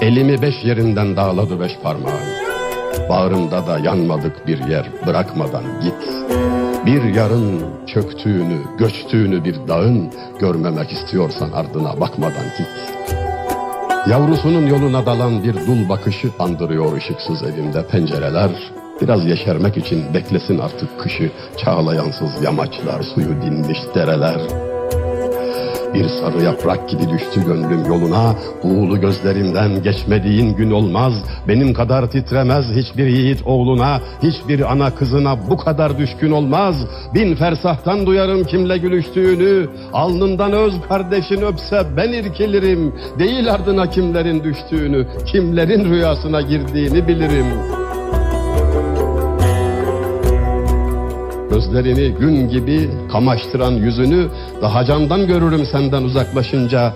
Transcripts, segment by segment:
Elimi beş yerinden dağladı beş parmağın. Bağrımda da yanmadık bir yer bırakmadan git. Bir yarın çöktüğünü, göçtüğünü bir dağın görmemek istiyorsan ardına bakmadan git. Yavrusunun yoluna dalan bir dul bakışı andırıyor ışıksız evimde pencereler. Biraz yeşermek için beklesin artık kışı, çağlayansız yamaçlar, suyu dinmiş dereler. Bir sarı yaprak gibi düştü gönlüm yoluna. Buğulu gözlerimden geçmediğin gün olmaz. Benim kadar titremez hiçbir yiğit oğluna. Hiçbir ana kızına bu kadar düşkün olmaz. Bin fersahtan duyarım kimle gülüştüğünü. Alnından öz kardeşin öpse ben irkilirim. Değil ardına kimlerin düştüğünü Kimlerin rüyasına girdiğini bilirim Gözlerini gün gibi kamaştıran yüzünü daha candan görürüm senden uzaklaşınca.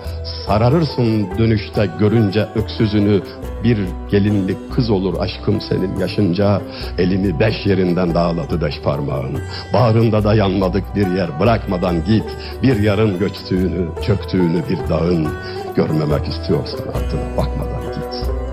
Sararırsın dönüşte görünce öksüzünü. Bir gelinlik kız olur aşkım senin yaşınca. Elimi beş yerinden dağladı beş parmağın. Bağrında da yanmadık bir yer bırakmadan git. Bir yarın göçtüğünü çöktüğünü bir dağın. Görmemek istiyorsan ardına bakmadan git.